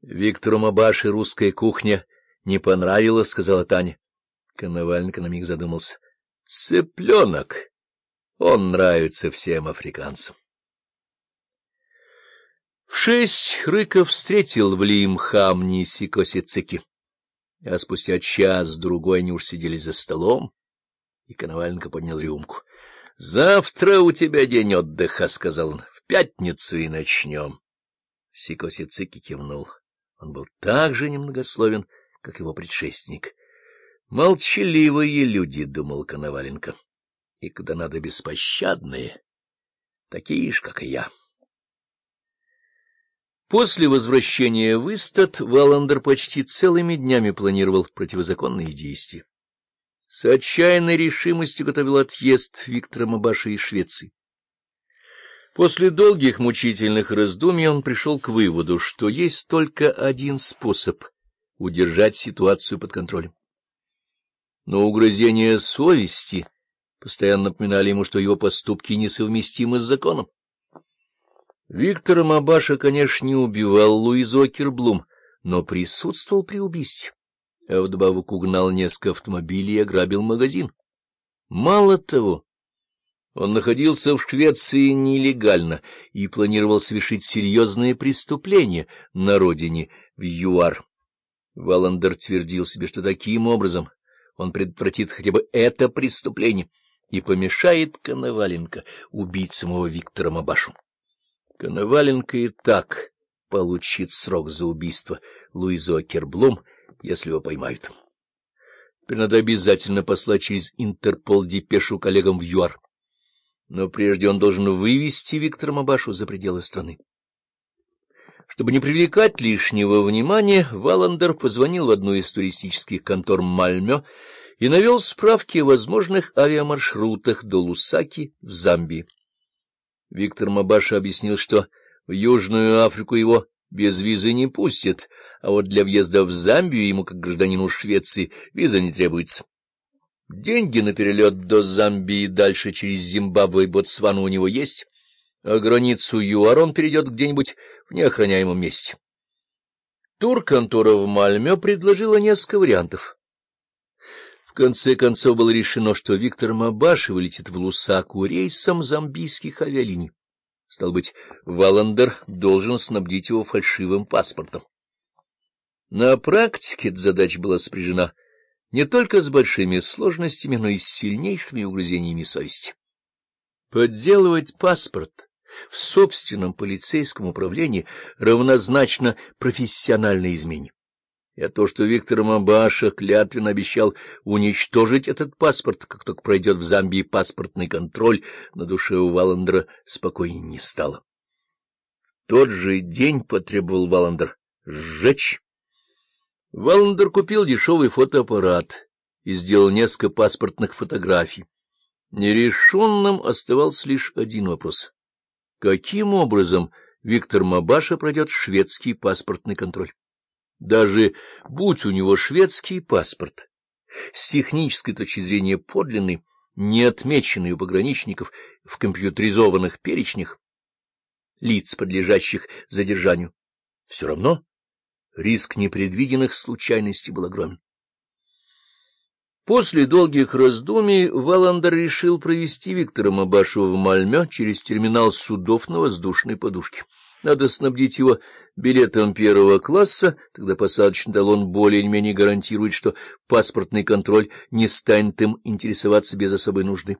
— Виктору Мабаши русская кухня не понравилась, — сказала Таня. Коноваленко на миг задумался. — Цыпленок. Он нравится всем африканцам. В шесть Рыков встретил в Лимхамне Сикоси Цики, а спустя час-другой они уж сидели за столом, и Коноваленко поднял рюмку. — Завтра у тебя день отдыха, — сказал он, — в пятницу и начнем. Сикоси Цики кивнул. Он был так же немногословен, как его предшественник. «Молчаливые люди», — думал Коноваленко, — «и когда надо беспощадные, такие же, как и я». После возвращения в Истат Валандер почти целыми днями планировал противозаконные действия. С отчаянной решимостью готовил отъезд Виктора Мабаша из Швеции. После долгих мучительных раздумий он пришел к выводу, что есть только один способ удержать ситуацию под контролем. Но угрызения совести постоянно напоминали ему, что его поступки несовместимы с законом. Виктор Мабаша, конечно, не убивал Луизу Окерблум, но присутствовал при убийстве, а вдобавок угнал несколько автомобилей и ограбил магазин. Мало того, он находился в Швеции нелегально и планировал совершить серьезные преступления на родине, в ЮАР. Валандер твердил себе, что таким образом он предотвратит хотя бы это преступление и помешает Коноваленко убить самого Виктора Мабашу. Коноваленко и так получит срок за убийство Луизо Керблум, если его поймают. Теперь надо обязательно послать через Интерпол депешу коллегам в ЮАР но прежде он должен вывести Виктора Мабашу за пределы страны. Чтобы не привлекать лишнего внимания, Валандер позвонил в одну из туристических контор Мальмё и навел справки о возможных авиамаршрутах до Лусаки в Замбии. Виктор Мабаша объяснил, что в Южную Африку его без визы не пустят, а вот для въезда в Замбию ему, как гражданину Швеции, виза не требуется. Деньги на перелет до Замбии дальше через Зимбабве и Ботсвану у него есть, а границу ЮАР он перейдет где-нибудь в неохраняемом месте. Турконтора в Мальме предложила несколько вариантов. В конце концов было решено, что Виктор Мабаши вылетит в Лусаку рейсом замбийских авиалиний. Стал быть, Валандер должен снабдить его фальшивым паспортом. На практике задача была спряжена не только с большими сложностями, но и с сильнейшими угрызениями совести. Подделывать паспорт в собственном полицейском управлении равнозначно профессиональной измене. И то, что Виктор Мабаша клятвенно обещал уничтожить этот паспорт, как только пройдет в Замбии паспортный контроль, на душе у Валандера спокойнее не стало. В тот же день потребовал Валандер сжечь Валандер купил дешевый фотоаппарат и сделал несколько паспортных фотографий. Нерешенным оставался лишь один вопрос. Каким образом Виктор Мабаша пройдет шведский паспортный контроль? Даже будь у него шведский паспорт, с технической точки зрения подлинный, не отмеченный у пограничников в компьютеризованных перечнях лиц, подлежащих задержанию, все равно Риск непредвиденных случайностей был огромен. После долгих раздумий Валандер решил провести Виктора Мабашу в Мальме через терминал судов на воздушной подушке. Надо снабдить его билетом первого класса, тогда посадочный талон более-менее гарантирует, что паспортный контроль не станет им интересоваться без особой нужды.